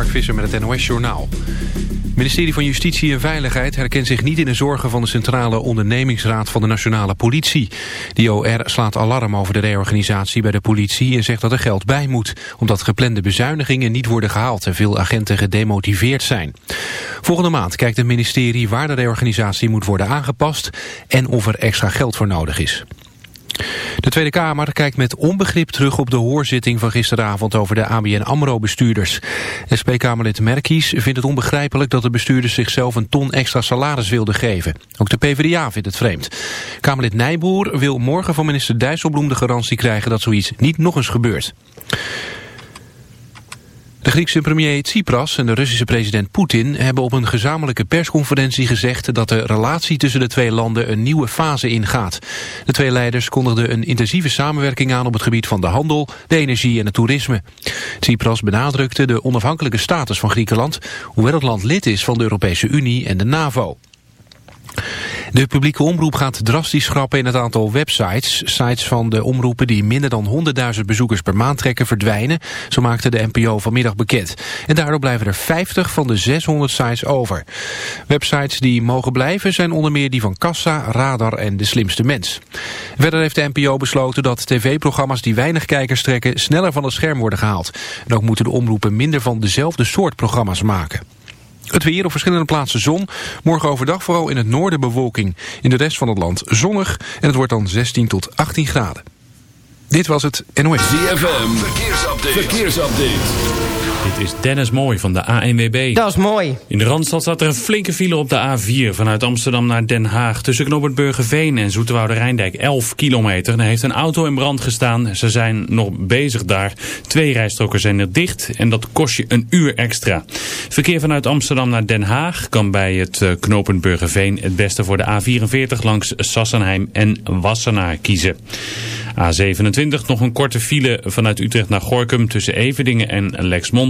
Mark Visser met het NOS Journaal. Het ministerie van Justitie en Veiligheid herkent zich niet in de zorgen van de Centrale Ondernemingsraad van de Nationale Politie. De OR slaat alarm over de reorganisatie bij de politie en zegt dat er geld bij moet, omdat geplande bezuinigingen niet worden gehaald en veel agenten gedemotiveerd zijn. Volgende maand kijkt het ministerie waar de reorganisatie moet worden aangepast en of er extra geld voor nodig is. De Tweede Kamer kijkt met onbegrip terug op de hoorzitting van gisteravond over de ABN AMRO-bestuurders. SP-Kamerlid Merkies vindt het onbegrijpelijk dat de bestuurders zichzelf een ton extra salaris wilden geven. Ook de PvdA vindt het vreemd. Kamerlid Nijboer wil morgen van minister Dijsselbloem de garantie krijgen dat zoiets niet nog eens gebeurt. De Griekse premier Tsipras en de Russische president Poetin hebben op een gezamenlijke persconferentie gezegd dat de relatie tussen de twee landen een nieuwe fase ingaat. De twee leiders kondigden een intensieve samenwerking aan op het gebied van de handel, de energie en het toerisme. Tsipras benadrukte de onafhankelijke status van Griekenland, hoewel het land lid is van de Europese Unie en de NAVO. De publieke omroep gaat drastisch schrappen in het aantal websites. Sites van de omroepen die minder dan 100.000 bezoekers per maand trekken verdwijnen. Zo maakte de NPO vanmiddag bekend. En daardoor blijven er 50 van de 600 sites over. Websites die mogen blijven zijn onder meer die van Kassa, Radar en De Slimste Mens. Verder heeft de NPO besloten dat tv-programma's die weinig kijkers trekken sneller van het scherm worden gehaald. En ook moeten de omroepen minder van dezelfde soort programma's maken. Het weer op verschillende plaatsen zon. Morgen overdag vooral in het noorden bewolking. In de rest van het land zonnig. En het wordt dan 16 tot 18 graden. Dit was het NOS. ZFM. Verkeersupdate. Verkeersupdate. Dit is Dennis Mooi van de ANWB. Dat is mooi. In de Randstad staat er een flinke file op de A4 vanuit Amsterdam naar Den Haag. Tussen Knobbert Burgerveen en Zoeterwoude Rijndijk 11 kilometer. Er heeft een auto in brand gestaan. Ze zijn nog bezig daar. Twee rijstroken zijn er dicht en dat kost je een uur extra. Verkeer vanuit Amsterdam naar Den Haag kan bij het eh, knooppunt Burgerveen het beste voor de A44 langs Sassenheim en Wassenaar kiezen. A27 nog een korte file vanuit Utrecht naar Gorkum tussen Evedingen en Lexmond,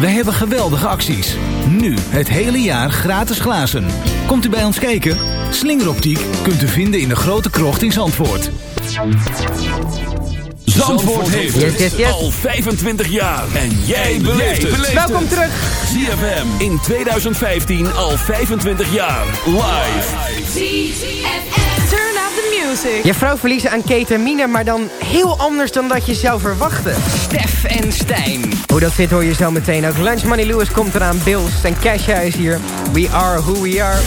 Wij hebben geweldige acties. Nu het hele jaar gratis glazen. Komt u bij ons kijken? Slingeroptiek kunt u vinden in de grote krocht in Zandvoort. Zandvoort heeft het Yes, yes, yes. al 25 jaar. En jij beleeft het. Welkom terug. ZFM in 2015 al 25 jaar. Live. The music. Je vrouw verliezen aan ketamine, maar dan heel anders dan dat je zou verwachten. Stef en Stijn. Hoe dat zit hoor je zo meteen ook. Lunch Money Lewis komt eraan. Bills en Casha is hier. We are who we are.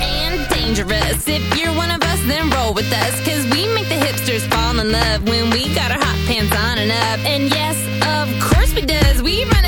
and dangerous. If you're one of us, then roll with us. Cause we make the hipsters fall in love when we got our hot pants on and up. And yes, of course we does. We run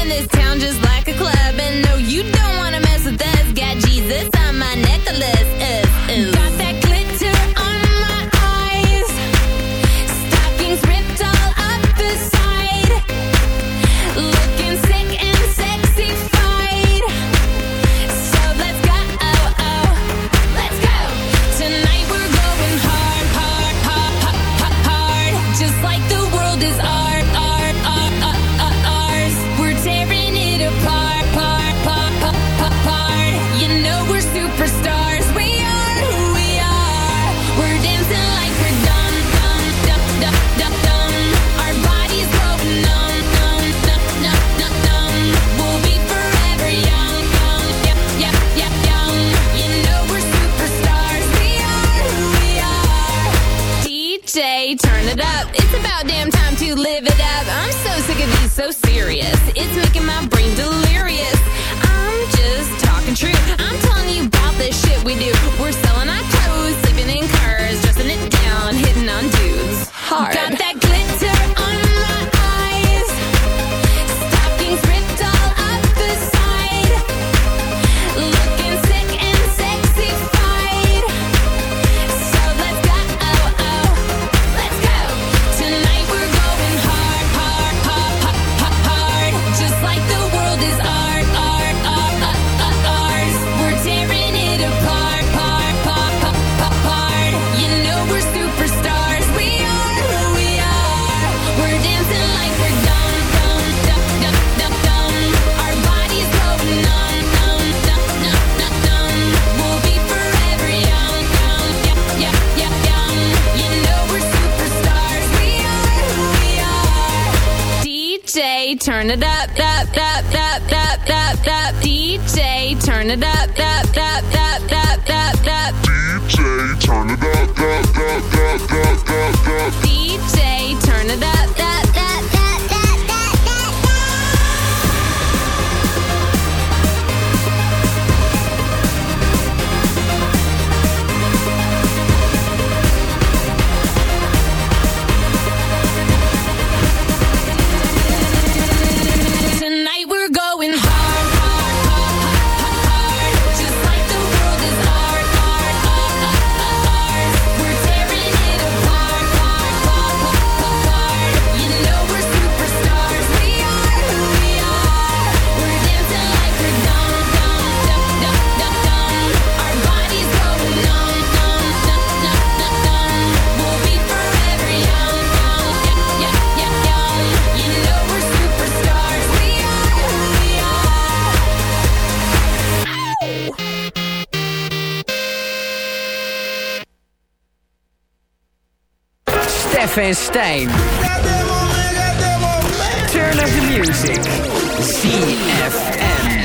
Stef Stijn. Turn up the music. ZFM.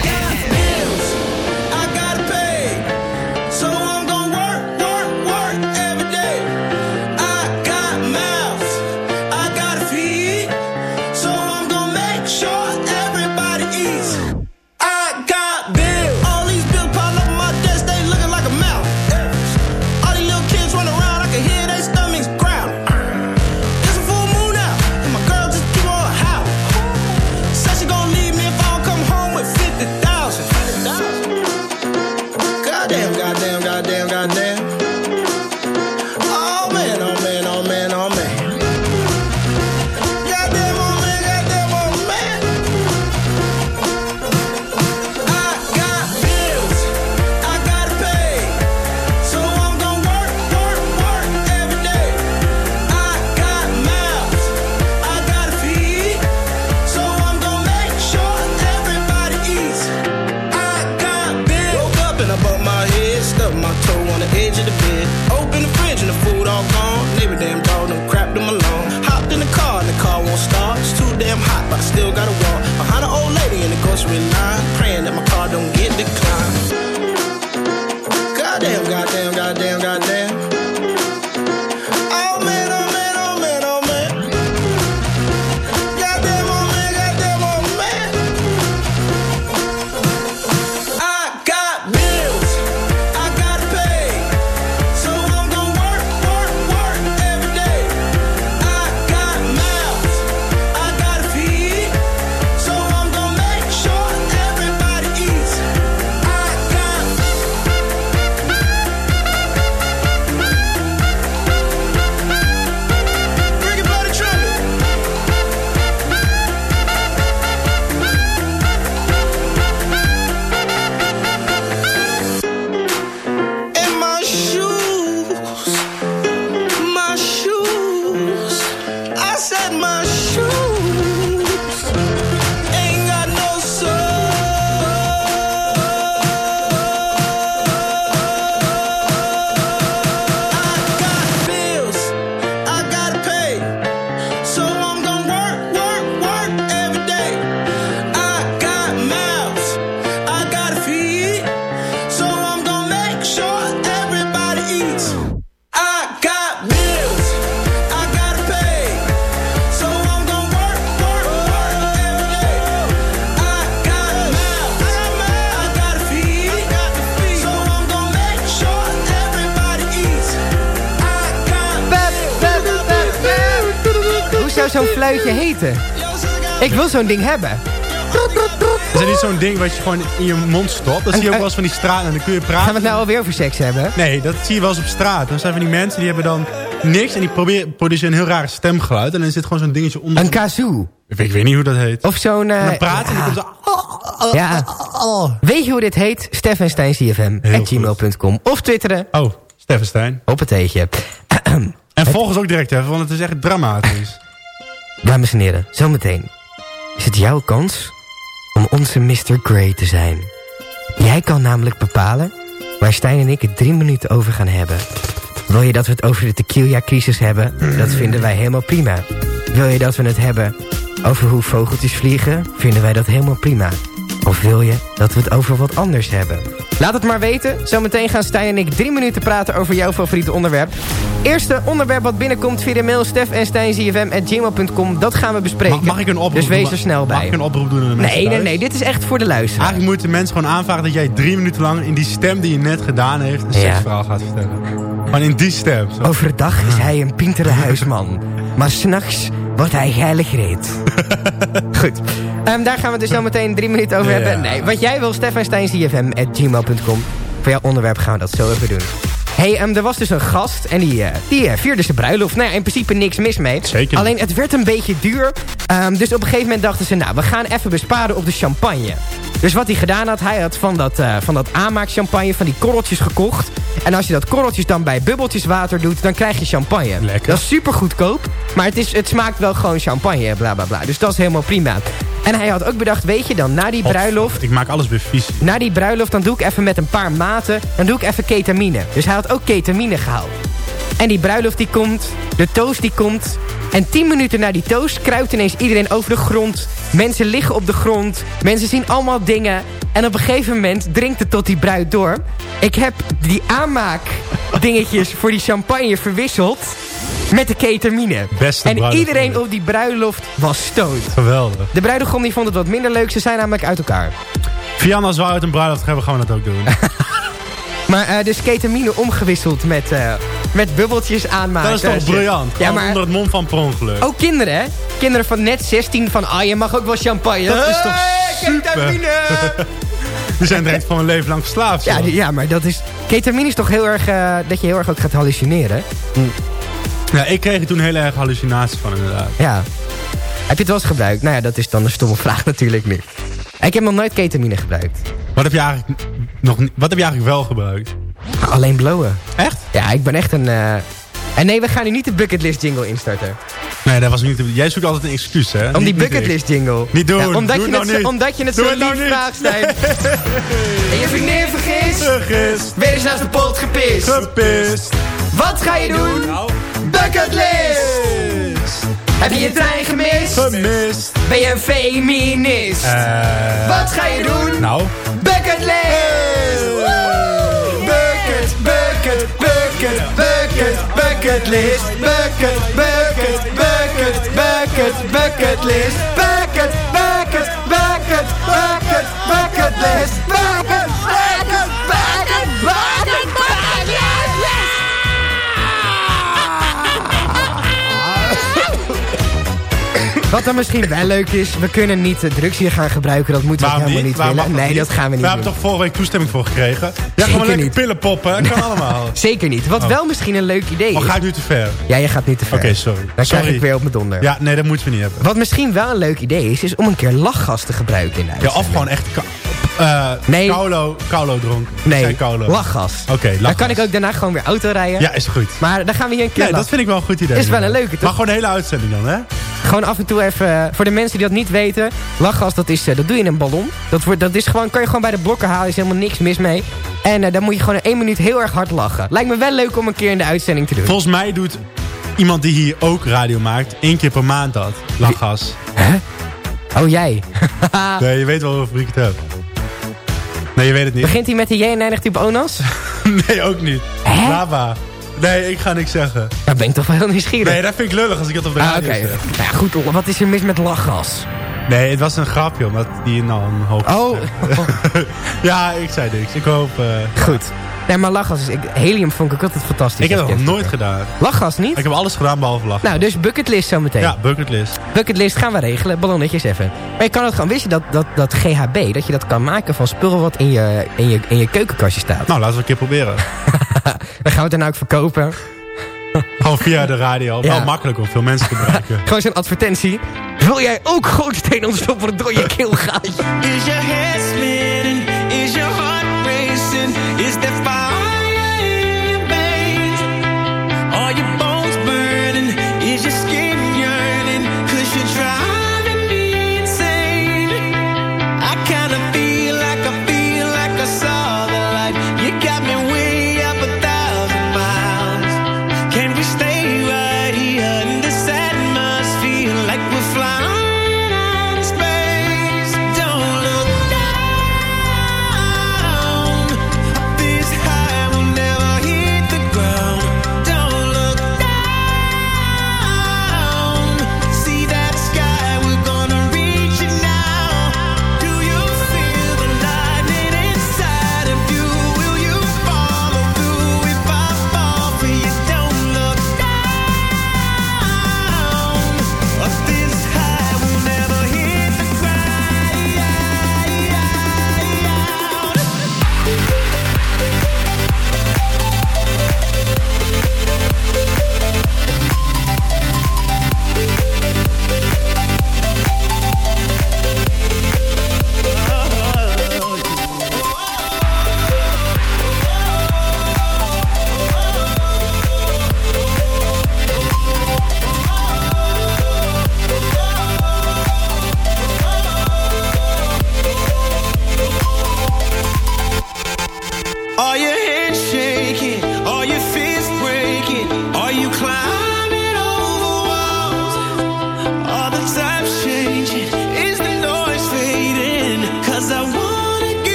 Wil zo'n ding hebben. Is dat niet zo'n ding wat je gewoon in je mond stopt? Dat zie je ook wel eens van die straat en dan kun je praten. Gaan we het nou alweer over seks hebben? Nee, dat zie je wel eens op straat. Dan zijn van die mensen die hebben dan niks en die proberen, produceren een heel raar stemgeluid. En dan zit gewoon zo'n dingetje onder. Een kazoo. Ik weet, ik weet niet hoe dat heet. Of zo'n... eh, En dan praten en dan komt zo... Ja. Weet je hoe dit heet? Stefan Stijn CFM. at gmail.com. Of twitteren. Oh, Stefan Stijn. Op het eetje. En volg ons ook direct even, want het is echt dramatisch. Dames en heren, zometeen is het jouw kans om onze Mr. Grey te zijn. Jij kan namelijk bepalen waar Stijn en ik het drie minuten over gaan hebben. Wil je dat we het over de tequila-crisis hebben? Dat vinden wij helemaal prima. Wil je dat we het hebben over hoe vogeltjes vliegen? Vinden wij dat helemaal prima. Of wil je dat we het over wat anders hebben? Laat het maar weten. Zometeen gaan Stijn en ik drie minuten praten over jouw favoriete onderwerp. Eerste onderwerp wat binnenkomt via de mail stef en stijnzfm.gmail.com. Dat gaan we bespreken. Mag, mag ik een oproep Dus wees doen? er snel bij. Mag ik een oproep doen aan de mensen Nee, nee, thuis? nee. Dit is echt voor de luisteraar. Eigenlijk moeten mensen gewoon aanvragen dat jij drie minuten lang in die stem die je net gedaan heeft... een Ja. seksverhaal gaat vertellen. Gewoon in die stem. Zo. Overdag is hij een pintere huisman. Maar s'nachts wordt hij geilig reed. Goed. Ehm, daar gaan we dus zo meteen drie minuten over hebben. Nee, wat jij wil, stefansteincfm.gmail.com. Voor jouw onderwerp gaan we dat zo even doen. hey, ehm, er was dus een gast en die, eh, die eh, vierde zijn bruiloft. Nou ja, in principe niks mis mee. Zeker. Alleen het werd een beetje duur. Ehm, dus op een gegeven moment dachten ze, nou, we gaan even besparen op de champagne. Dus wat hij gedaan had, hij had van dat, eh van dat aanmaakchampagne, van die korreltjes gekocht. En als je dat korreltjes dan bij bubbeltjes water doet, dan krijg je champagne. Lekker. Dat is super goedkoop, maar het, is, het smaakt wel gewoon champagne, bla bla bla. Dus dat is helemaal prima. En hij had ook bedacht, weet je dan, na die bruiloft... Ik maak alles weer vies. Na die bruiloft, dan doe ik even met een paar maten... dan doe ik even ketamine. Dus hij had ook ketamine gehaald. En die bruiloft die komt, de toast die komt... en tien minuten na die toast kruipt ineens iedereen over de grond. Mensen liggen op de grond. Mensen zien allemaal dingen. En op een gegeven moment drinkt het tot die bruid door. Ik heb die aanmaak dingetjes voor die champagne verwisseld... met de ketamine. Beste en iedereen op die bruiloft was stoned. Geweldig. De bruidegom die vond het wat minder leuk. Ze zijn namelijk uit elkaar. Fianna, als we uit een bruiloft hebben, gaan we dat ook doen. Maar eh, dus ketamine omgewisseld met, eh, met bubbeltjes aanmaken. dat is toch briljant? Ja, maar onder het mom van per ongeluk. ook kinderen, hè? Kinderen van net 16 van, ah, je mag ook wel champagne. Dat is toch super? ketamine! Die zijn direct van een leven lang verslaafd. ja, ja, maar dat is... Ketamine is toch heel erg... eh, dat je heel erg ook gaat hallucineren. Ja, ik kreeg er toen heel erg hallucinaties van inderdaad. Ja. Heb je het wel eens gebruikt? Nou ja, dat is dan een stomme vraag natuurlijk nu. Ik heb nog nooit ketamine gebruikt. Wat heb je eigenlijk, nog, niet- wat heb je eigenlijk wel gebruikt? Alleen blowen. Echt? Ja, ik ben echt een... eh, En nee, we gaan nu niet de bucketlist jingle instarten. Nee, dat was niet. Jij zoekt altijd een excuus, hè? Om Niet- die niet bucketlist jingle. Niet doen. Ja, omdat, Doe je het nou zo, niet. omdat je het Doe zo het nou lief niet. vraagt, Stijn. En je vriendin vergist. Vergist. Weer eens naast de pot gepist. Gepist. Wat ga je doen? Bucketlist. Heb je je trein gemist? Gemist. Ben je een feminist? Eh. Wat ga je doen? Nou. Bucketlist. Woe! Bucket, bucket, bucket, bucket, bucketlist. Bucket, bucket, bucket, bucket, bucketlist. Bucket, bucket, bucket, bucket, bucketlist. Wat dan misschien wel leuk is, we kunnen niet de drugs hier gaan gebruiken. Dat moeten we Waarom helemaal niet? willen. Nee, niet? dat gaan we niet We hebben toch vorige week toestemming voor gekregen? Ja, Zeker gewoon lekker niet. pillen poppen. Dat kan allemaal. Zeker niet. Wat Oh. wel misschien een leuk idee Of is. ga ik nu te ver? Ja, je gaat niet te ver. Oké, sorry. Dan krijg ik weer op mijn donder. Ja, nee, dat moeten we niet hebben. Wat misschien wel een leuk idee is, is om een keer lachgas te gebruiken in de Ja, of gewoon echt... eh Nee. Kaulo, Kaulo dronk. Nee, Kaulo. lachgas. Oké, Dan lachgas. kan ik ook daarna gewoon weer auto rijden. Ja, is goed. Maar dan gaan we hier een keer Nee, dat vind ik wel een goed idee. Is wel een leuke, toch? Maar gewoon de hele uitzending dan, hè? Gewoon af en toe even, eh, voor de mensen die dat niet weten. Lachgas, dat, is, eh, dat doe je in een ballon. Dat, wordt, dat is gewoon, kan je gewoon bij de blokken halen, is helemaal niks mis mee. En dan moet je gewoon in één minuut heel erg hard lachen. Lijkt me wel leuk om een keer in de uitzending te doen. Volgens mij doet iemand die hier ook radio maakt... één keer per maand dat. Lachgas. Oh, jij. Nee, je weet wel over wie ik het heb. Nee, je weet het niet. Begint hij met de J en eindigt hij op Onas? Nee, ook niet. Hè? Lava. Nee, ik ga niks zeggen. Daar ben ik toch wel heel nieuwsgierig. Nee, dat vind ik lullig als ik dat op de Ah, radio oké. zeg. Nou ja, goed, wat is er mis met lachgas? Nee, het was een grapje, omdat die nou een hoop... Oh, ja, ik zei niks. Ik hoop... eh, goed. Nee, maar lachgas is... Ik, helium vond ik altijd fantastisch. Ik heb dat nog nooit gedaan. Lachgas niet? Ik heb alles gedaan behalve lachen. Nou, dus bucketlist zometeen. Ja, bucketlist. Bucketlist gaan we regelen, ballonnetjes even. Maar je kan het gewoon, wist je dat, dat, dat GHB, dat je dat kan maken van spul wat in je, in je, in je keukenkastje staat? Nou, laten we een keer proberen. Dan gaan we het dan ook verkopen. Gewoon via de radio. Ja. Wel makkelijk om veel mensen te bereiken. Gewoon zo'n advertentie. Wil jij ook gootsteen ontstoppen door je keelgaatje? Is your head spinning? Is your heart? Is there fire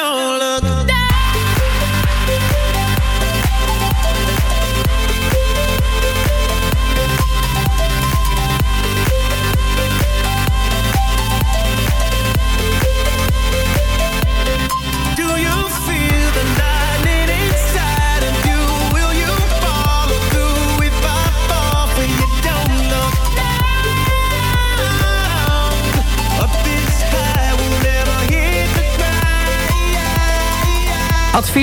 Don't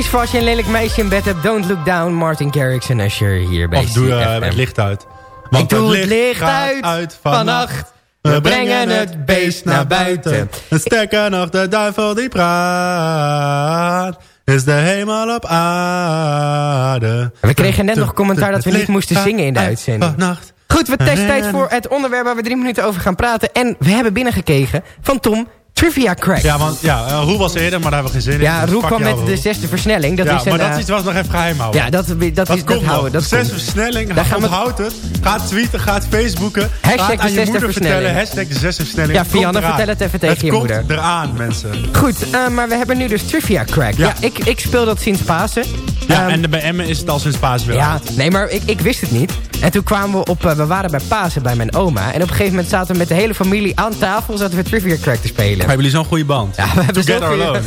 voor als je een lelijk meisje in bed hebt. Don't look down. Martin Garrix en Usher hier bij Of doe eh, het licht uit. Ik doe het licht uit vannacht. We brengen het beest naar buiten. En sterker nog, de duivel die praat. Is de hemel op aarde. We kregen net nog commentaar dat we niet moesten zingen in de uit uitzending. Goed, we testen tijd En- voor het onderwerp waar we drie minuten over gaan praten. En we hebben binnengekregen van Tom Trivia Crack. Ja, want ja, eh, Roel was eerder, maar daar hebben we geen zin in. Ja, Dus Roel fuck kwam met de zesde versnelling. Dat ja, is een, maar dat eh, is iets was nog even geheim houden. Ja, dat, dat, dat, Dat is, dat komt nog. houden. Dat Zes komt. versnelling, Daar gaan we- onthoud het. Ga tweeten, ga Facebooken. Hashtag het de je zesde moeder vertellen. versnelling. Hashtag de zesde versnelling. Ja, Het Fianne, vertel het even tegen je Het moeder. komt eraan, mensen. Goed, eh, maar we hebben nu dus Trivia Crack. Ja, Ja. ik, ik speel dat sinds Pasen. Ja, Ehm, en de- bij Emmen is het al sinds paas weer Ja, uit. nee, maar ik, ik wist het niet. En toen kwamen we op... we waren bij Pasen bij mijn oma. En op een gegeven moment zaten we met de hele familie aan tafel... zaten we Trivia Crack te spelen. Hebben jullie zo'n goede band? Ja, we hebben Together zo'n goeie- alone.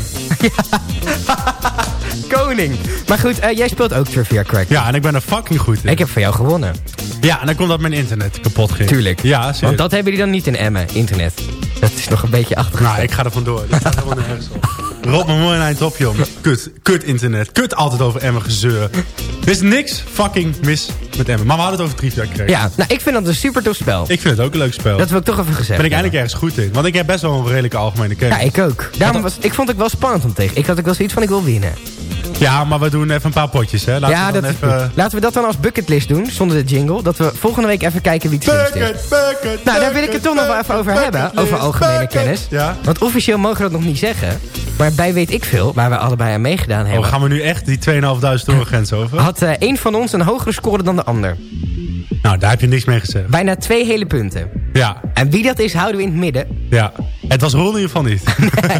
Koning. Maar goed, eh, jij speelt ook Trivia Crack. Ja, en ik ben er fucking goed in. Ik heb van jou gewonnen. Ja, en dan komt dat mijn internet kapot ging. Tuurlijk. Ja, serieus. Want dat hebben jullie dan niet in Emmen, internet. Dat is nog een beetje achter. Nou, ik ga er vandoor. Dit gaat helemaal nergens op. Rob me mooi een eind op, joh. Kut, kut internet. Kut altijd over Emmen gezeur. Er is niks fucking mis met Emmen. Maar we hadden het over trivia gekregen. Ja, nou, ik vind dat een super tof spel. Ik vind het ook een leuk spel. Dat wil ik toch even gezegd ben ik eindelijk ergens goed in. Want ik heb best wel een redelijke algemene kennis. Ja, ik ook. Daarom was, ik vond het wel spannend om tegen. Ik had ook wel zoiets van, ik wil winnen. Ja, maar we doen even een paar potjes, hè. Laten ja, we dat even... Laten we dat dan als bucketlist doen, zonder de jingle. Dat we volgende week even kijken wie het slimst is. Bucket, bucket, Nou, daar wil ik het toch nog wel even over hebben. Over algemene kennis. Ja. Want officieel mogen we dat nog niet zeggen. Maar bij weet ik veel, waar we allebei aan meegedaan hebben... Oh, gaan we nu echt die 2.500 euro grens over? had eh één van ons een hogere score dan de ander. Nou, daar heb je niks mee gezegd. Bijna twee hele punten. Ja, En wie dat is, houden we in het midden. ja. Het was Ron in ieder geval niet.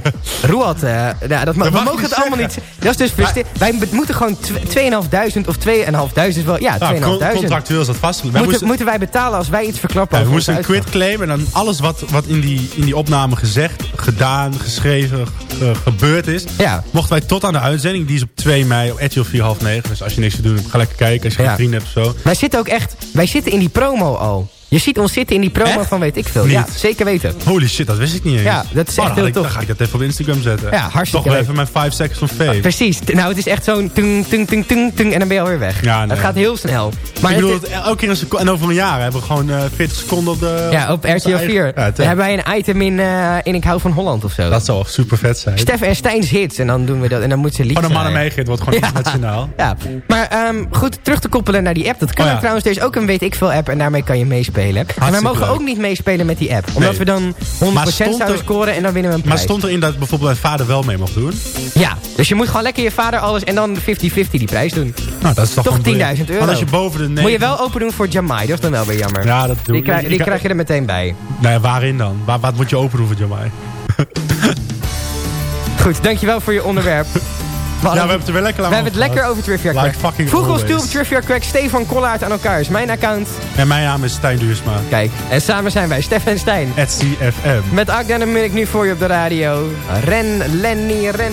Roel had... eh, nou, dat, ma- we mogen het allemaal niet... Dat is dus frustrerend. Wij moeten gewoon tw- 2.500 of 2.500 wel... Ja, 2.500. Nou, con- contractueel is dat. Wij Moeten, moesten, moeten wij betalen als wij iets verklappen ja, we moesten een onze quit uitslag? claim en dan alles wat, wat in, die, in die opname gezegd, gedaan, geschreven, ge- gebeurd is. Ja. Mochten wij tot aan de uitzending, die is op 2 mei op RTL 4 half 9. Dus als je niks te doen hebt, ga lekker kijken. Als je Ja. geen vrienden hebt of zo. Wij zitten ook echt... Wij zitten in die promo al. Je ziet ons zitten in die promo Echt? van weet ik veel. Niet. Ja, zeker weten. Holy shit, dat wist ik niet eens. Ja, dat is Oh, echt heel ik- tof. Dan ga ik dat even op Instagram zetten. Ja, hartstikke Toch wel even mijn 5 seconds van fame. Precies. T- Nou, het is echt zo'n tung, tung, tung, tung, tung en dan ben je alweer weg. Ja, nee. Het gaat heel snel. Maar ik bedoel, het- elke keer een seconde. En over een jaar hebben we gewoon eh 40 seconden op de... ja, op RTL eigen- 4. Ja, Dan het- hebben wij een item in, eh, in Ik hou van Holland of zo. dat zou super vet zijn. Stef en Stijn's hits. En dan doen we dat. En dan moet ze liedjes Van de mannen meegeeft wordt gewoon internationaal. Ja, maar ehm, goed, terug te koppelen naar die app. Dat kan Oh trouwens. Er is ook een weet ik veel app en daarmee kan je meespelen. En wij mogen leuk. ook niet meespelen met die app. Omdat Nee. we dan 100% Maar stond zouden scoren en dan winnen we een Maar prijs. stond erin dat bijvoorbeeld mijn vader wel mee mocht doen? Ja, dus je moet gewoon lekker je vader alles en dan 50-50 die prijs doen. Nou, dat is toch Toch gewoon 10.000 euro. Want als je boven de. Moet je wel open doen voor Jamai, dat is dan wel weer jammer. Ja, dat doe die krijg, die krijg je er meteen bij. Nee, waarin dan? Waar, wat moet je open doen voor Jamai? Goed, dankjewel voor je onderwerp. We, we hebben het er wel lekker lang we hebben het over lekker over Trivia Like Crack. ons toe op. Trivia Crack Stefan Kollaert aan elkaar is mijn account. En mijn naam is Stijn Duursma. Kijk, en samen zijn wij Stef en Stijn. At CFM. Met Agda en Munnik nu voor je op de radio. Ren, Lenny, ren.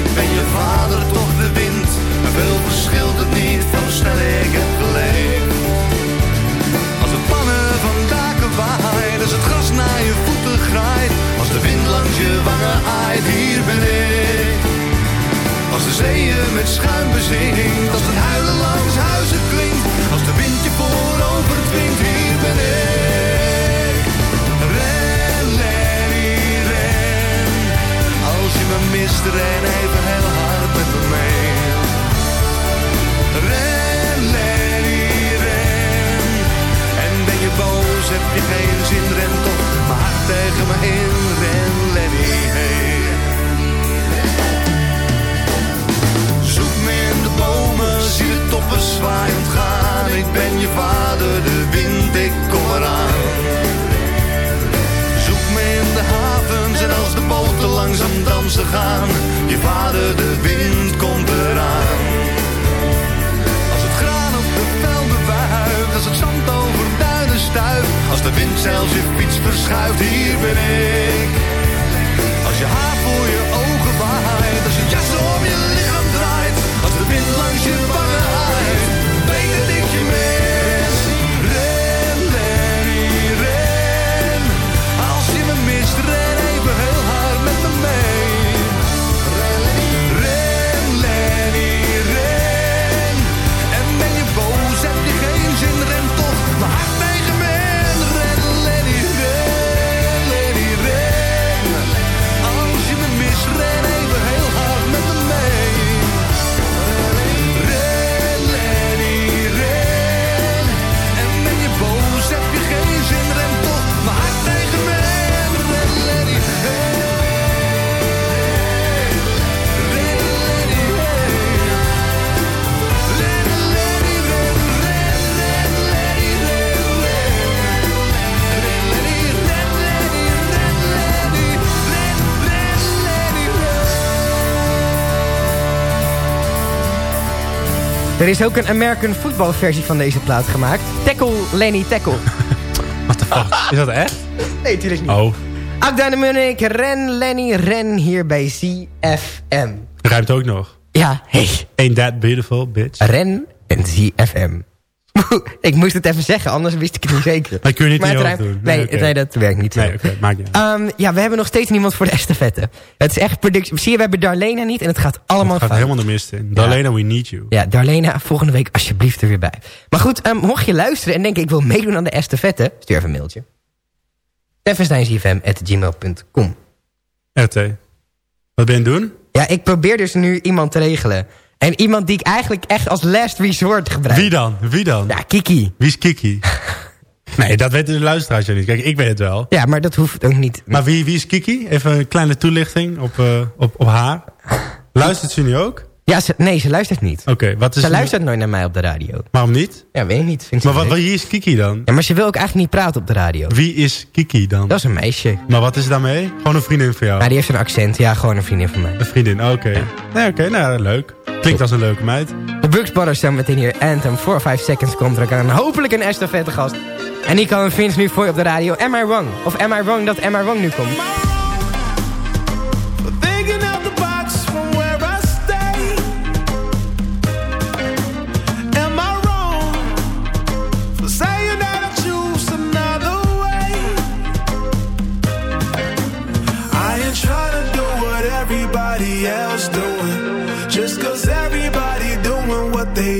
ik ben je vader toch de wind. Maar veel verschilt het niet van snel ik heb geleefd Als het pannen van daken waait, als het gras naar je voeten graait. Als de wind langs je wangen aait, hier ben ik als de zeeën met schuim bezinkt, als het huilen langs huizen klinkt, als de wind je voorover ren even heel hard met me mee. Ren, ren. En ben je boos, heb je geen zin, ren toch mijn hart tegen me in. Ren, Je vader, de wind, komt eraan. Als het graan op de velden wuift, als het zand over duinen stuift. Als de wind zelfs je fiets verschuift, hier ben ik. Er is ook een American football versie van deze plaat gemaakt. Tackle Lenny Tackle. Is dat echt? Nee, natuurlijk niet. Oh, Akda de Munnik, Ren Lenny Ren hier bij ZFM. ruimt ook nog. Ja, hey. Ain't that beautiful, bitch? Ren en ZFM. ik moest het even zeggen, anders wist ik het niet zeker. Maar kun je niet Maar het doen? Nee, dat werkt niet. Nee, maakt niet. Ehm, ja, we hebben nog steeds niemand voor de estafette. Het is echt productie. Zie je, we hebben Darlena niet en het gaat allemaal Het gaat fout. helemaal de mist in. Darlena, we need you. Ja, Darlena, volgende week alsjeblieft er weer bij. Maar goed, ehm, mocht je luisteren en denken ik wil meedoen aan de estafette... stuur even een mailtje. steffensteinsfm.gmail.com RT. Wat ben je doen? Ja, ik probeer dus nu iemand te regelen. En iemand die ik eigenlijk echt als last resort gebruik. Wie dan? Wie dan? Ja, Kiki. Wie is Kiki? nee, dat weten de luisteraars ja niet. Kijk, ik weet het wel. Ja, maar dat hoeft ook niet. Maar wie, wie is Kiki? Even een kleine toelichting op, eh, op, op haar. Luistert ze nu ook? Ja, ze, nee, ze luistert niet. Oké, wat is Ze nu- luistert nooit naar mij op de radio. Waarom niet? Ja, weet ik niet. Maar wat, wie is Kiki dan? Ja, maar ze wil ook eigenlijk niet praten op de radio. Wie is Kiki dan? Dat is een meisje. Maar wat is daarmee? Gewoon een vriendin van jou? Maar die heeft een accent. Ja, gewoon een vriendin van mij. Een vriendin, oké. Nee, oké, nou leuk. Klinkt als een leuke meid. De Brooks Brothers zijn meteen hier. Anthem, 4 5 seconds komt er aan. Hopelijk een estafette gast. En die kan Vince nu voor je op de radio. Am I wrong? Of am I wrong dat Am I wrong nu komt? Thinking out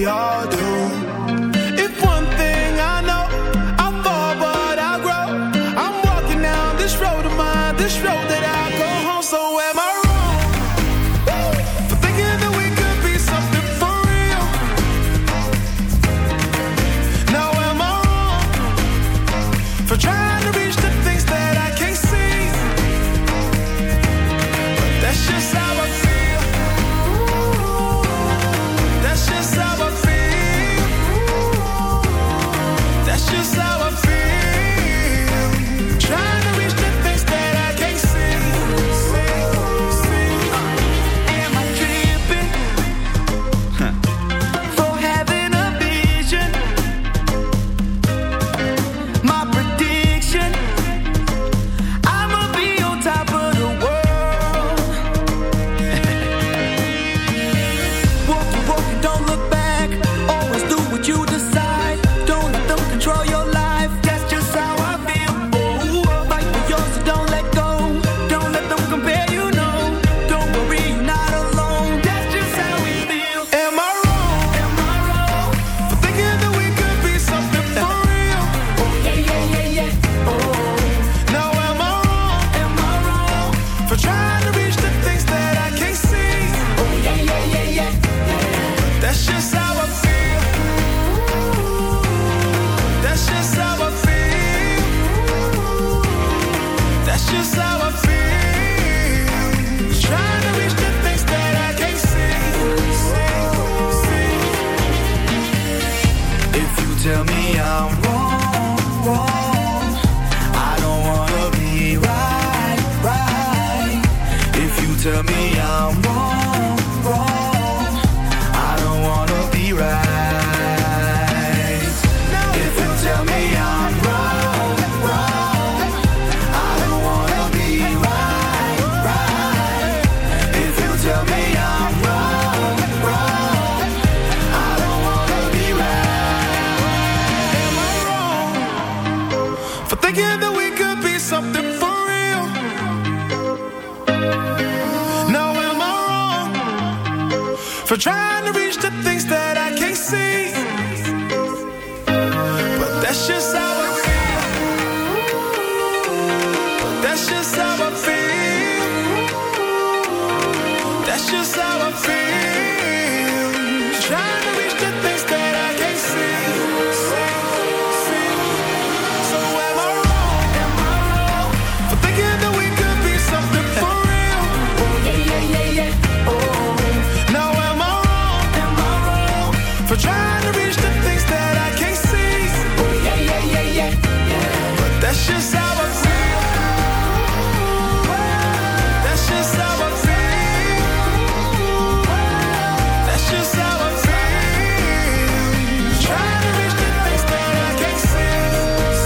we all that we could be something for real? Now am I wrong for trying to reach the things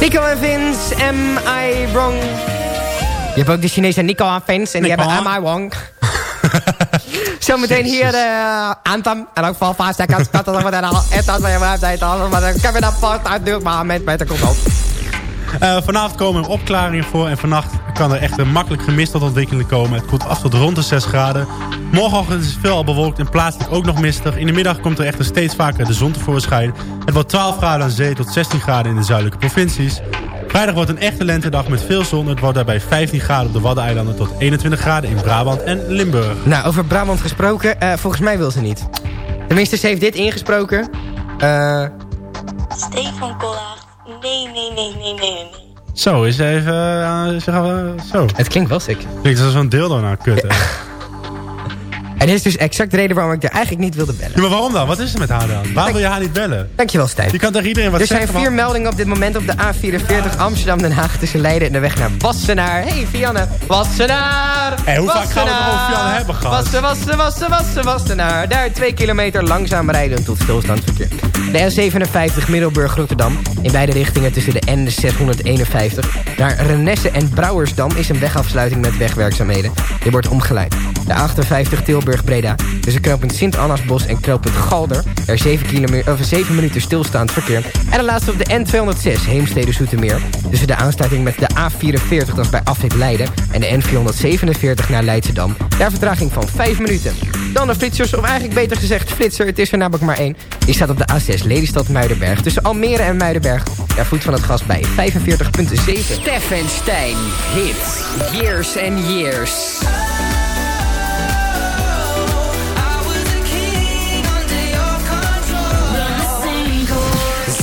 Nico en Vince, Am I Wrong? Je hebt ook de Chinese Nico en Vince en die hebben Am I Wrong. Zometeen hier de Anthem. En ook vast. Ik had het nog wat Het weer wat tijd al. Maar dan kan je dat vast maar met met de kop op. Eh, vanavond komen er opklaringen voor en vannacht kan er echt een makkelijk gemistatontwikkeling komen. Het koelt af tot rond de 6 graden. Morgenochtend is het veel al bewolkt en plaatselijk ook nog mistig. In de middag komt er echter steeds vaker de zon tevoorschijn. Het wordt 12 graden aan zee tot 16 graden in de zuidelijke provincies. Vrijdag wordt een echte lentedag met veel zon. Het wordt daarbij 15 graden op de Waddeneilanden tot 21 graden in Brabant en Limburg. Nou, over Brabant gesproken. eh, volgens mij wil ze niet. Tenminste, ze heeft dit ingesproken. Eh... Stefan Kollaert. Nee, nee, nee, nee, nee, nee. Zo, is even... we, zo. Het klinkt wel sick. Klinkt als zo'n dildo nou, kut. hè. En dit is dus exact de reden waarom ik er eigenlijk niet wilde bellen. Ja, maar waarom dan? Wat is er met haar dan? Waarom wil je haar niet bellen? Dankjewel, Stijn. Je kan tegen iedereen wat er zijn zeggen. vier maar- meldingen op dit moment op de A44 Amsterdam-Den Haag tussen Leiden en de weg naar Wassenaar. Hey, Vianne. Wassenaar! Hé, hoe vaak gaan we het over Vianne hebben gehad? Wassen, wassen, wassen, wassen, Wassenaar. Daar twee kilometer langzaam rijden tot stilstandsverkeer. De N57 Middelburg-Rotterdam. In beide richtingen tussen de N651. Naar Renesse en Brouwersdam is een wegafsluiting met wegwerkzaamheden. Die wordt omgeleid. De 58 Tilburg-Breda. Tussen knooppunt Sint-Annasbos en knooppunt Galder. Er 7, kilometer, of 7 minuten stilstaand verkeer. En de laatste op de N206 Heemstede-Zoetermeer. Tussen de aansluiting met de A44, dat is bij Afrit Leiden. En de N447 naar Leidschendam. Daar vertraging van 5 minuten. Dan de flitsers, of eigenlijk beter gezegd flitser. Het is er namelijk maar één. Die staat op de A6 Lelystad-Muidenberg. Tussen Almere en Muidenberg. Daar voet van het gas bij 45,7. Stefan Stijn. Hits. Years and years.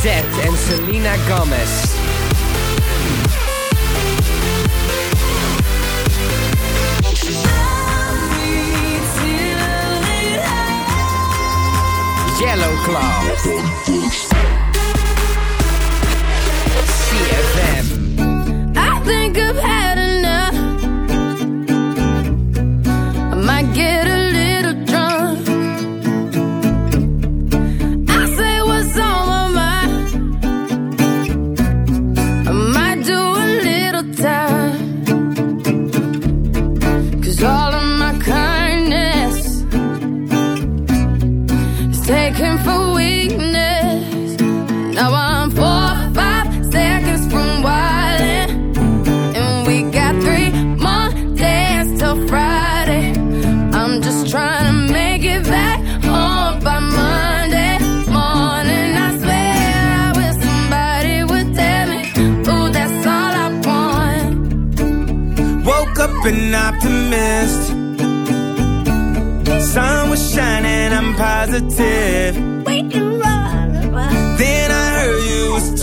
Z en Selena Gomez. Yellow Claw. CFM. I think I've had Now I'm four five seconds from wildin'. And we got three more days till Friday. I'm just trying to make it back home by Monday morning. I swear I wish somebody would tell me, ooh, that's all I want. Woke up an optimist. Sun was shining, I'm positive.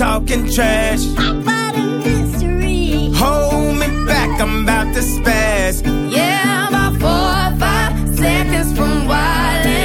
Talking trash. Hold me back, I'm about to spaz. Yeah, I'm about four or five seconds from wildin'.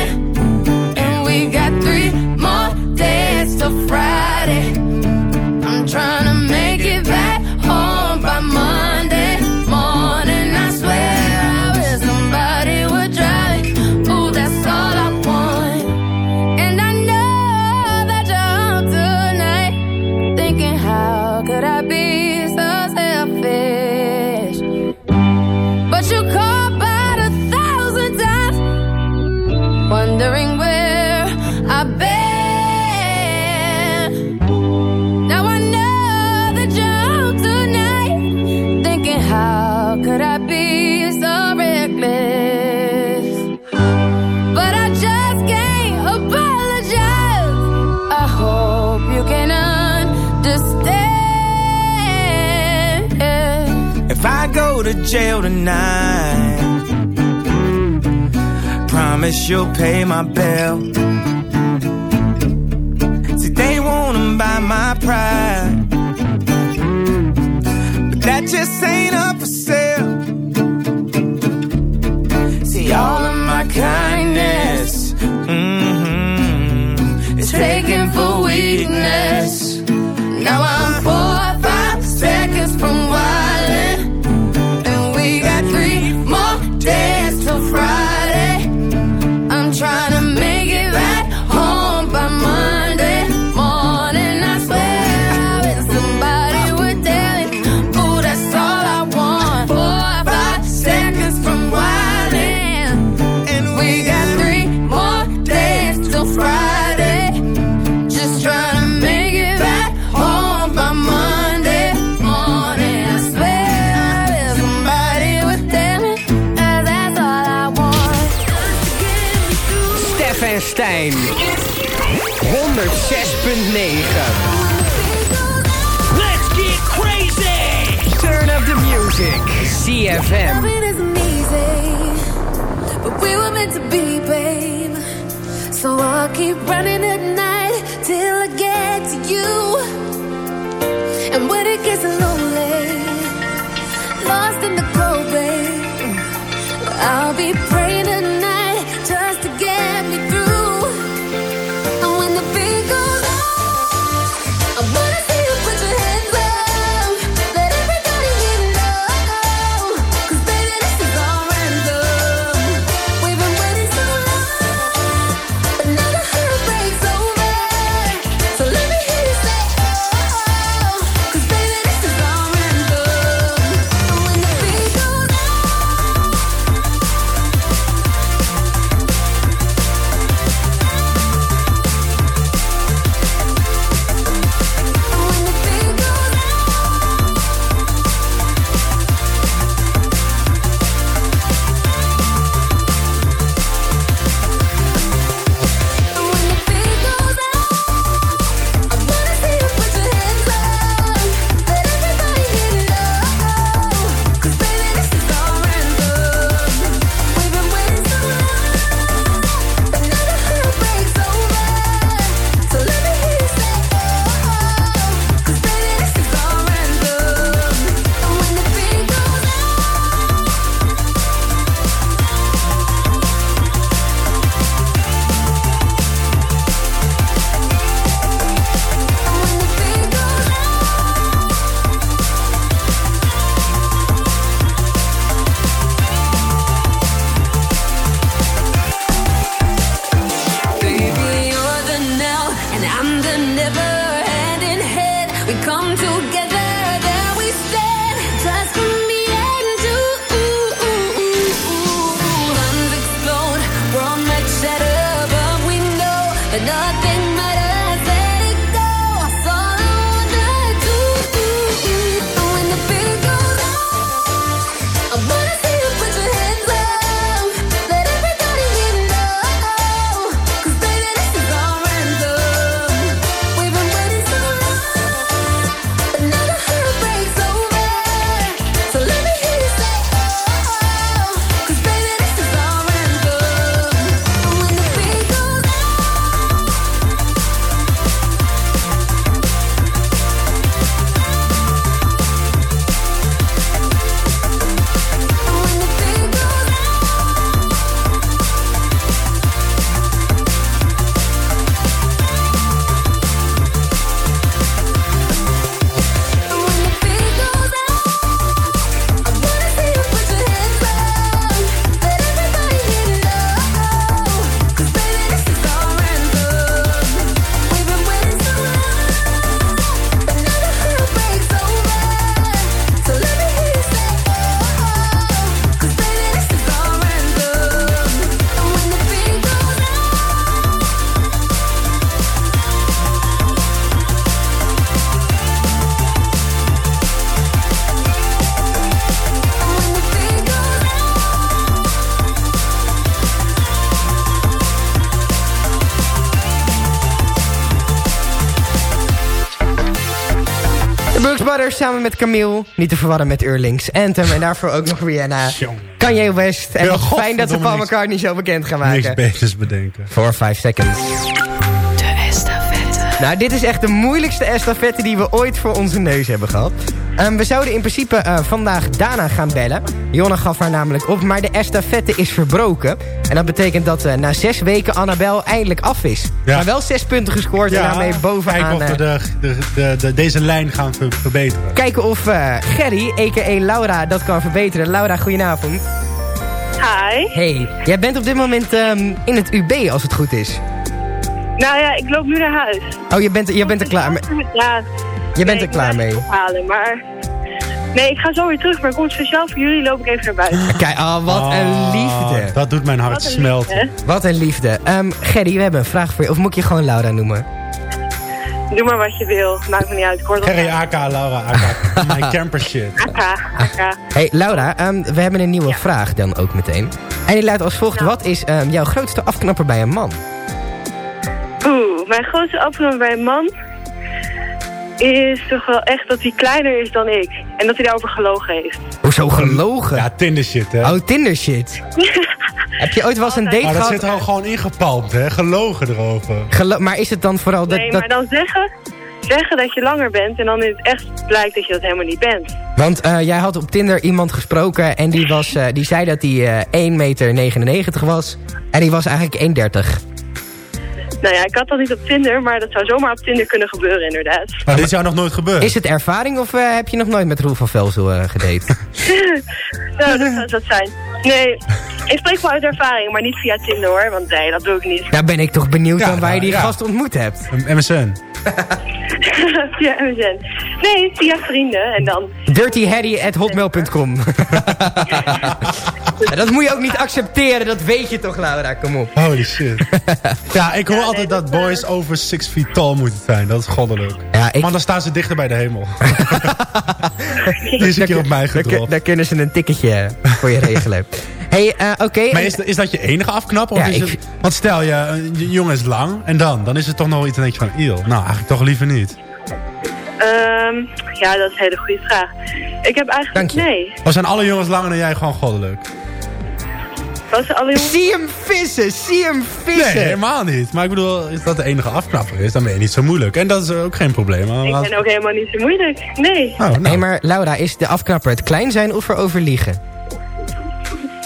Jail tonight, promise you'll pay my bill. See, they wanna buy my pride, Let's get crazy! Turn up the music. CFM. Loving isn't easy, but we were meant to be, babe. So I'll keep running at night till I get to you. And when it gets lonely, samen met Camille. Niet te verwarren met Earlings. Anthem en daarvoor ook nog Rihanna. Kanye West. En Ja, fijn dat ze Paul niks- McCartney zo bekend gaan Niks maken. beters bedenken. Voor 5 seconds. De estafette. Nou, dit is echt de moeilijkste estafette die we ooit voor onze neus hebben gehad. Ehm, we zouden in principe eh, vandaag Dana gaan bellen. Jonne gaf haar namelijk op, maar de estafette is verbroken. En dat betekent dat eh, na zes weken Annabel eindelijk af is. Ja. Maar wel zes punten gescoord en daarmee bovenaan... Kijken of we eh, de, de, de, de- deze lijn gaan ver- verbeteren. kijken of eh, Gerry, a.k.a. Laura, dat kan verbeteren. Laura, goedenavond. Hi. Hey, jij bent op dit moment ehm, in het UB als het goed is. Nou ja, ik loop nu naar huis. Oh, je bent, je bent er klaar mee. Ja. Je bent nee, er ik klaar mee. Ophalen, maar... Nee, ik ga zo weer terug, maar ik kom speciaal voor jullie loop ik even naar buiten. Kijk, oh, wat een Oh, liefde. Dat doet mijn hart Wat smelten. liefde. Wat een liefde. Ehm Gerry, we hebben een vraag voor je. Of moet ik je gewoon Laura noemen? Doe maar wat je wil, maakt me niet uit. Ik hoor dat Gerry AK, Laura AK. Mijn camper shit. AK, AK. Hey Laura, ehm, we hebben een nieuwe vraag dan ook meteen. En die luidt als volgt. Wat is ehm, jouw grootste afknapper bij een man? Oeh, mijn grootste afname bij een man is toch wel echt dat hij kleiner is dan ik. En dat hij daarover gelogen heeft. Hoezo gelogen? Ja, Tinder shit, hè. Oh, Tinder shit. Heb je ooit wel eens een date Maar dat gehad? zit al gewoon ingepalmd, hè. Gelogen erover. Gelo- maar is het dan vooral dat... nee, dat maar dan zeggen, zeggen dat je langer bent en dan in het echt blijkt dat je dat helemaal niet bent. Want eh, jij had op Tinder iemand gesproken en die, was, eh, die zei dat hij eh 1,99 meter was. En die was eigenlijk 1,30. Nou ja, ik had dat niet op Tinder, maar dat zou zomaar op Tinder kunnen gebeuren inderdaad. Maar dit zou nog nooit gebeuren. Is het ervaring of eh, heb je nog nooit met Roel van Velzel eh, gedate? nou, dat zou dat zijn. Nee, ik spreek wel uit ervaring, maar niet via Tinder hoor, want nee, dat doe ik niet. Daar ben ik toch benieuwd Ja, aan waar je die ja. gast ontmoet hebt. Een MSN. via MSN. Nee, via vrienden en dan... dirtyharry.hotmail.com Ja, Dat moet je ook niet accepteren, dat weet je toch Laura, kom op. Holy shit. ja, ik hoor altijd dat boys over 6 feet tall moeten zijn. Dat is goddelijk. Ja, ik... Maar dan staan ze dichter bij de hemel. Die is een keer op mij gedropt. daar kunnen ze een tikketje voor je regelen. hey, eh, oké. Maar en- is, is dat je enige afknapper? Of Ja, is ik- het, want stel je, een jongen is lang en dan? Dan is het toch nog wel iets, dan denk je van, eeuw. Nou, eigenlijk toch liever niet. Ehm, ja, dat is een hele goede vraag. Ik heb eigenlijk... Nee. Of zijn alle jongens langer dan jij gewoon goddelijk? Wat is alle jongens? Zie hem vissen, zie hem Nee, vissen. helemaal niet. Maar ik bedoel, als dat de enige afknapper is, dan ben je niet zo moeilijk. En dat is ook geen probleem. Maar Ik ben ook helemaal niet zo moeilijk. Nee. Oh, nou. Nee, maar Laura, is de afknapper het klein zijn of erover liegen?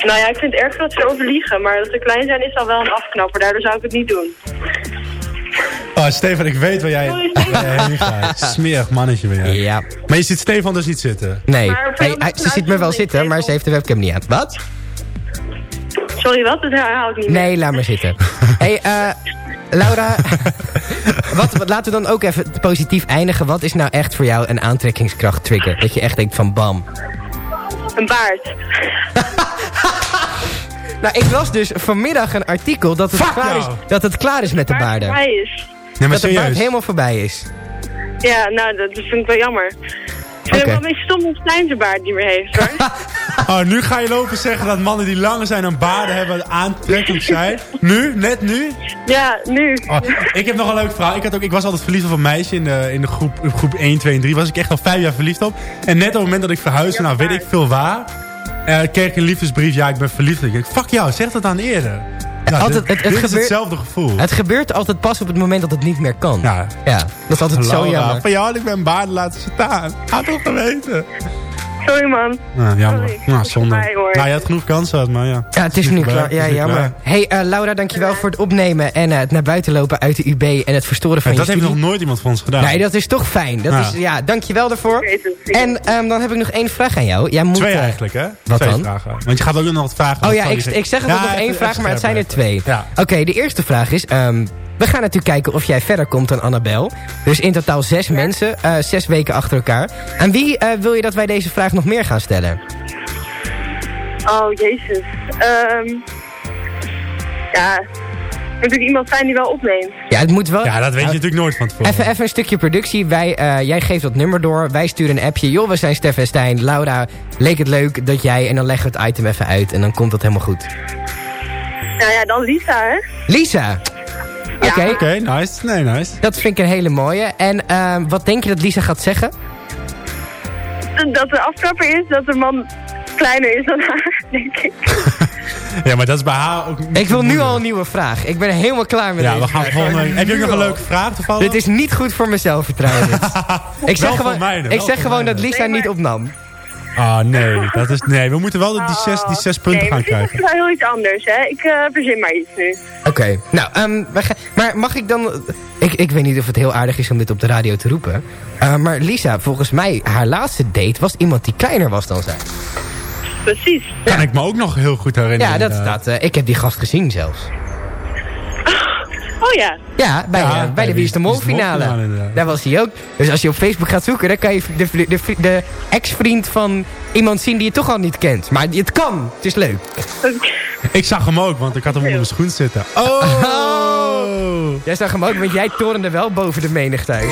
Nou ja, ik vind het erg dat ze overliegen, maar dat ze klein zijn is al wel een afknapper. Daardoor zou ik het niet doen. Oh, Stefan, ik weet waar jij, heen gaat. Smerig mannetje ben jij. Ja. Maar je ziet Stefan dus niet zitten. Nee, hij- ze ziet me wel zitten, maar ze heeft de webcam niet aan. Wat? Sorry, wat? Dat herhaal ik niet meer. Nee, laat maar zitten. hey, eh Laura, wat, wat, laten we dan ook even positief eindigen. Wat is nou echt voor jou een aantrekkingskracht trigger? Dat je echt denkt van bam. Een baard. Nou, ik las dus vanmiddag een artikel dat het, Fuck klaar is, dat het klaar is met de baarden. Hij is. Nee, maar Dat de baard serieus. helemaal voorbij is. Ja, nou, dat vind ik wel jammer. Ik vind het wel een beetje stom dat Stijn zijn baard niet meer heeft, hoor. Oh, nu ga je lopen zeggen dat mannen die langer zijn en baarden hebben aantrekkelijk zijn. Nu? Net nu? ja, nu. Oh, ik heb nog een leuke vraag. Ik, had ook, ik was altijd verliefd op een meisje in de, in de groep, groep 1, 2 en 3. Was ik echt al vijf jaar verliefd op. En net op het moment dat ik verhuisde, nou weet ik veel waar. eh kreeg ik een liefdesbrief. Ja, ik ben verliefd. Ik denk, fuck jou, zeg dat dan eerder. Altijd- het- het gebeurt- hetzelfde gevoel. Het gebeurt altijd pas op het moment dat het niet meer kan. Ja. Ja, dat is altijd zo jammer. Van jou had ik mijn baard laten staan. Had toch geweten. Sorry, man. Nou, jammer. Sorry. Nou, zonde. Voorbij, hoor. Nou, je had genoeg kansen gehad, maar ja. Ja, het is nu klaar. Ja, jammer. klaar. Hey, eh, Laura, dankjewel voor het opnemen en eh, het naar buiten lopen uit de UB en het verstoren van Ja, je dat heeft nog nooit iemand voor ons gedaan. Nee, dat is toch fijn. Dat Ja. Is, ja, dankjewel daarvoor. En ehm, dan heb ik nog één vraag aan jou. Jij moet, Twee eh, eigenlijk, hè? wat Twee dan? vragen. Want je gaat ook nog wat vragen. Oh ja, ik, ik zeg het Ja, nog één vraag, maar het zijn er twee. Ja. Oké, de eerste vraag is... we gaan natuurlijk kijken of jij verder komt dan Annabel. Dus in totaal zes mensen, eh, zes weken achter elkaar. Aan wie eh, wil je dat wij deze vraag nog meer gaan stellen? Oh, jezus. Ehm ja, moet natuurlijk iemand zijn die wel opneemt. Ja, het moet wel... Ja, dat weet je natuurlijk nooit van tevoren. Even, even een stukje productie. Wij, eh, jij geeft dat nummer door. Wij sturen een appje. Joh, we zijn Stef en Stijn. Laura, leek het leuk dat jij... En dan leggen we het item even uit. En dan komt dat helemaal goed. Nou ja, dan Lisa, hè? Lisa! Oké, Oké, nice. Nee, nice. dat vind ik een hele mooie. En ehm, wat denk je dat Lisa gaat zeggen? Dat de aftrapper is dat de man kleiner is dan haar, denk ik. Ja, maar dat is bij haar ook Ik wil nu al een nieuwe vraag. Ik ben helemaal klaar met Ja, deze we gaan week. Heb je ook nog een leuke vraag toevallig? Dit is niet goed voor mijn zelfvertrouwen. dit. ik zeg Wel gewoon, voor mij, ik zeg gewoon dat Lisa Nee, maar- niet opnam. Ah, nee. Dat is, nee, we moeten wel die zes, die zes punten nee, gaan maar dit krijgen. is wel heel iets anders, hè? Ik eh, verzin maar iets nu. Oké, nou, ehm, maar mag ik dan... Ik, ik weet niet of het heel aardig is om dit op de radio te roepen. Eh, maar Lisa, volgens mij, haar laatste date was iemand die kleiner was dan zij. Precies. Kan ik me ook nog heel goed herinneren. Ja, dat, dat, eh, ik heb die gast gezien zelfs. Oh ja. Ja, bij, Ja, eh, bij, de Wie is de Mol de finale. Daar was hij ook. Dus als je op Facebook gaat zoeken, dan kan je de, de, de, de ex-vriend van iemand zien die je toch al niet kent. Maar het kan, het is leuk. Ik zag hem ook, want ik had hem onder mijn schoen zitten. Oh! Jij zag hem ook, want jij torende wel boven de menigte uit.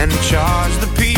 and charge the people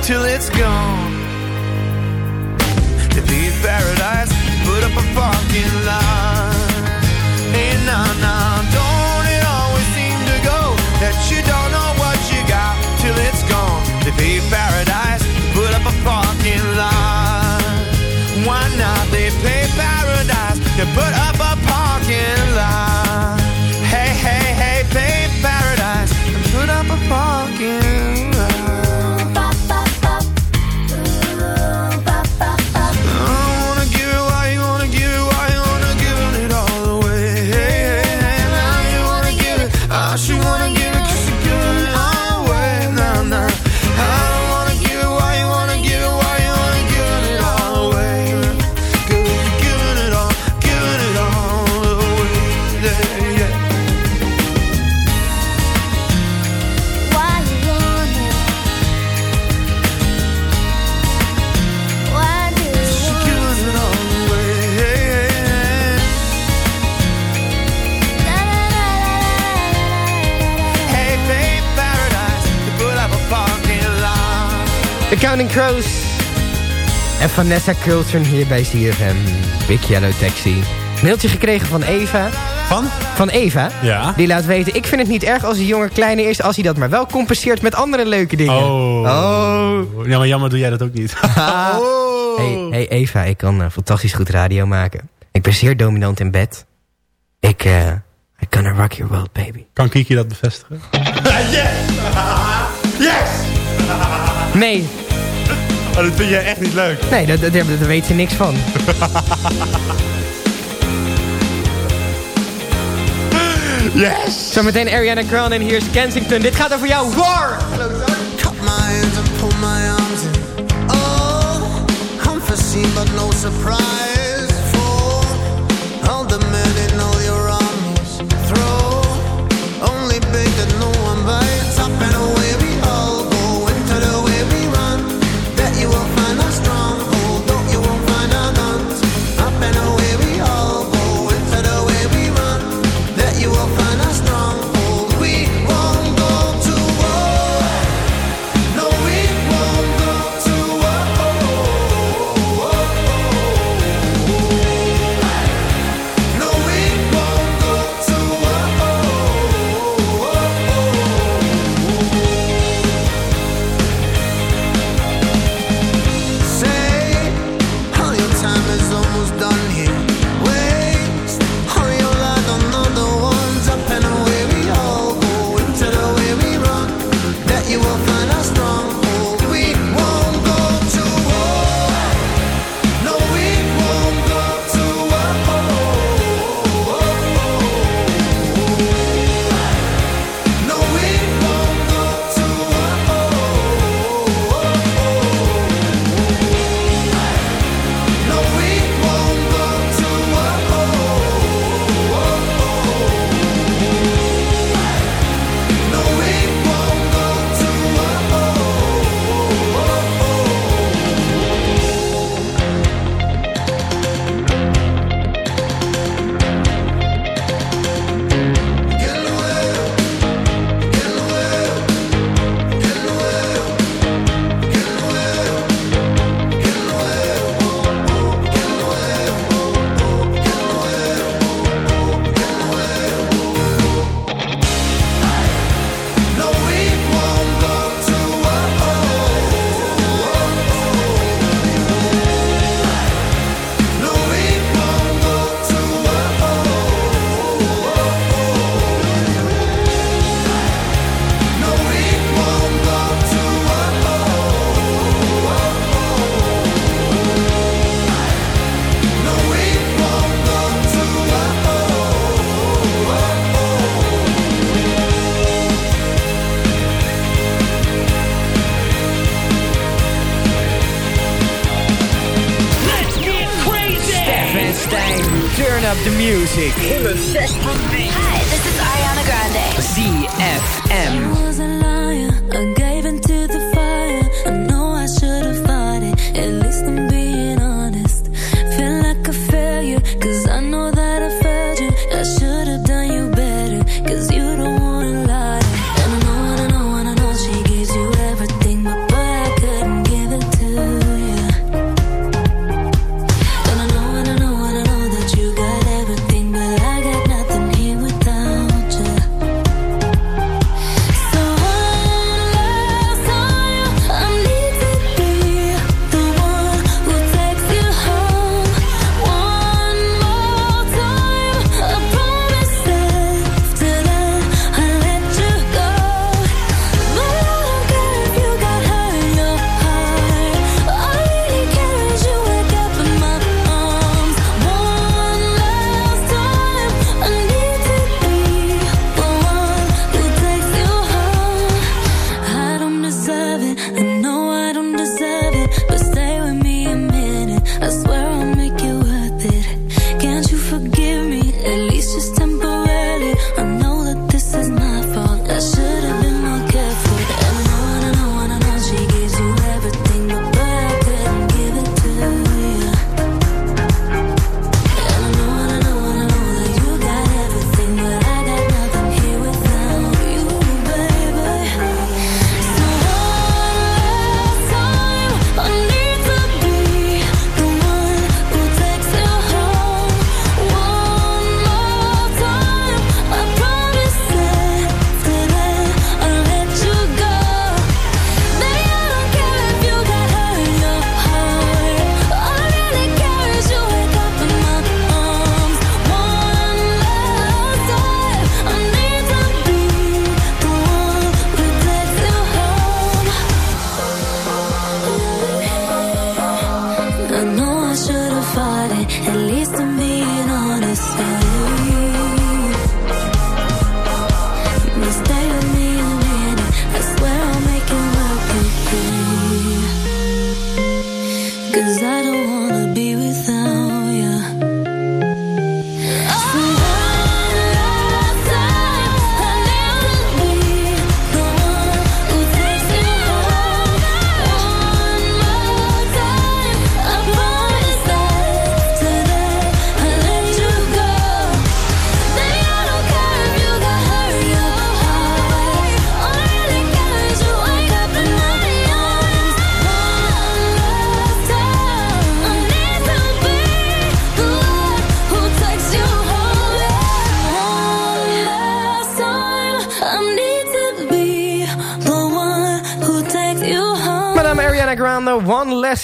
till it's gone? To be paradise, put up a parking lot. Hey, nah, nah, don't it always seem to go that you don't know what you got till it's gone? To be paradise, put up a parking lot. Why not? They pay paradise to put up a parking lot. Counting Crows. En Vanessa Coulton hier bij CFM. Big Yellow Taxi. Mailtje gekregen van Eva. Van? Van Eva. Ja. Die laat weten, ik vind het niet erg als een jongen kleiner is... als hij dat maar wel compenseert met andere leuke dingen. Oh. Oh. Ja, maar jammer doe jij dat ook niet. Oh. Hey, hey Eva, ik kan eh, fantastisch goed radio maken. Ik ben zeer dominant in bed. Ik, eh... I gonna rock your world, baby. Kan Kiki dat bevestigen? yes! yes! Nee. Oh, dat vind jij echt niet leuk. Nee, daar, daar, daar weet ze niks van. yes! Zometeen Ariana Grande en hier is Kensington. Dit gaat over jou. Roar! Cup my hands and pull my arms in. Oh, unforeseen but no surprise.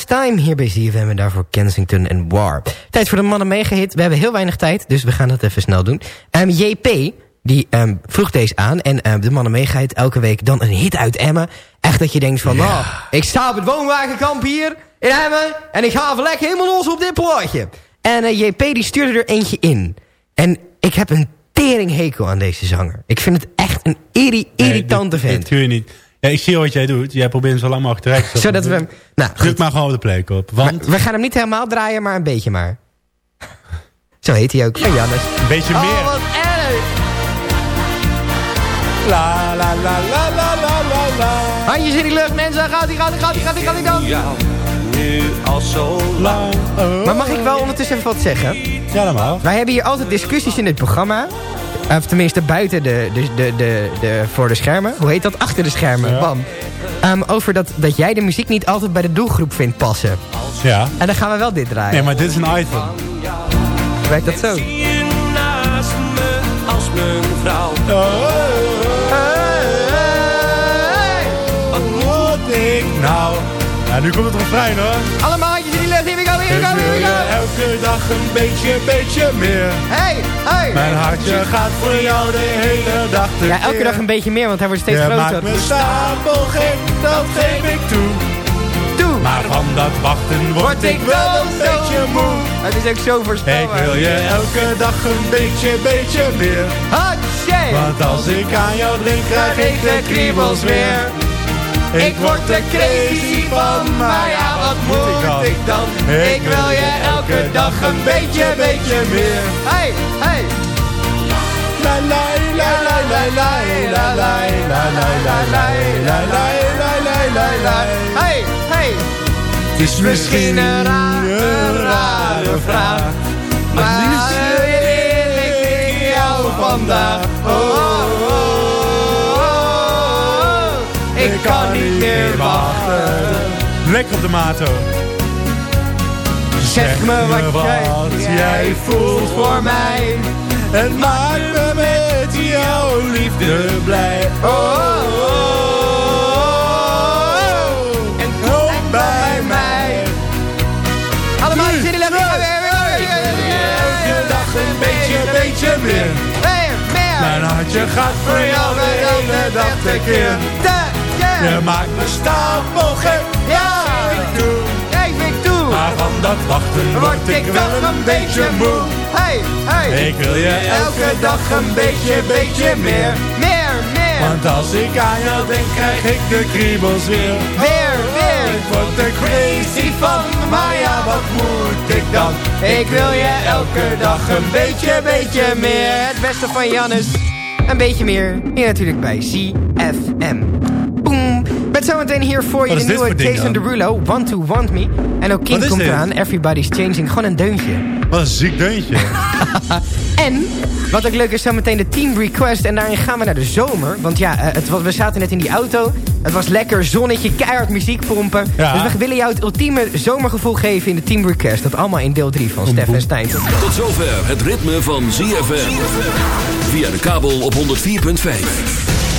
Time. Hier bij ZFM en daarvoor Kensington en War. Tijd voor de mannen meegehit. We hebben heel weinig tijd, dus we gaan het even snel doen. Ehm, JP, die ehm, vroeg deze aan. En ehm, de mannen meegehit elke week dan een hit uit Emmen. Echt dat je denkt van, nou, ik sta op het woonwagenkamp hier in Emmen. En ik ga even lekker helemaal los op dit plaatje. En eh, JP die stuurde er eentje in. En ik heb een teringhekel aan deze zanger. Ik vind het echt een irri irritante Nee, dit- vent. Dit kun je niet. Ja, ik zie wat jij doet. Jij probeert hem zo lang mogelijk te rekken. Zodat we hem... Nou, Druk maar gewoon de plek op. Want Maar we gaan hem niet helemaal draaien, maar een beetje maar. Zo heet hij ook. Van Jannes. een beetje Oh, meer. wat erg. La la la la la la la la. Handjes in die lucht, mensen. Gaat hij, gaat hij, gaat hij, gaat hij, gaat hij dan. jou nu al zo lang. Maar mag ik wel ondertussen even wat zeggen? Ja, mag. Wij hebben hier altijd discussies in het programma. Of tenminste buiten de, de, de, de, de, voor de schermen. Hoe heet dat? Achter de schermen. Ja. Bam. Ehm, over dat, dat jij de muziek niet altijd bij de doelgroep vindt passen. Ja. En dan gaan we wel dit draaien. Nee, maar dit is een item. Werkt dat zo? Als mijn vrouw. Wat moet ik nou? Ja, nu komt het refrein hoor. Allemaal handjes in die lucht. Here we go, here we go, elke dag een beetje, beetje meer. Hey, hey. Mijn hartje gaat voor jou de hele dag te Ja, elke dag een beetje meer, want hij wordt steeds Je groter. maakt me stapelgek, dat geef ik toe. Toe. Maar van dat wachten word ik wel een beetje moe. Het is ook zo Ik voorspelbaar. wil je elke dag een beetje, beetje meer. Hatsje! Want als ik aan jou drink, krijg ik de kriebels weer. Ik word er crazy van, maar ja, wat moet ik dan? Ik wil je elke dag een beetje, beetje meer. Hey, hey. La la la la la la la la la la la la Hey, hey. Het is misschien een rare, rare vraag, maar wil ik jou vandaag? Meer wachten. Lekker op de mato. Zeg me wat, jij, jij voelt voor mij. Het maakt me met jouw liefde blij. Oh, oh, oh, oh. En kom bij mij. Allemaal zin in Elke dag een beetje, beetje meer. Meer, meer. Mijn hartje gaat voor jou de hele dag tekeer. Je maakt me. Ja, ik doe. Ik doe. Maar van dat wachten word ik wel een beetje moe. Hey, hey. Ik wil je elke dag een beetje, beetje meer. Meer, meer. Want als ik aan jou denk, krijg ik de kriebels weer. Weer, weer. Ik word er crazy van, maar ja, wat moet ik dan? Ik wil je elke dag een beetje, beetje meer. Het beste van Jannes. Een beetje meer. Hier natuurlijk bij CFM. Met zometeen hier voor je de nieuwe Jason? Derulo, Want to Want Me. En ook King komt dit? eraan, Everybody's Changing. Gewoon een deuntje. Wat een ziek deuntje. En, wat ook leuk is, zometeen de Team Request. En daarin gaan we naar de zomer. Want ja, eh, het, was- we zaten net in die auto. Het was lekker zonnetje, keihard muziek pompen. Ja. Dus we willen jou het ultieme zomergevoel geven in de Team Request. Dat allemaal in deel 3 van Stef en Stijn. Tot zover het ritme van ZFM. Via de kabel op 104.5.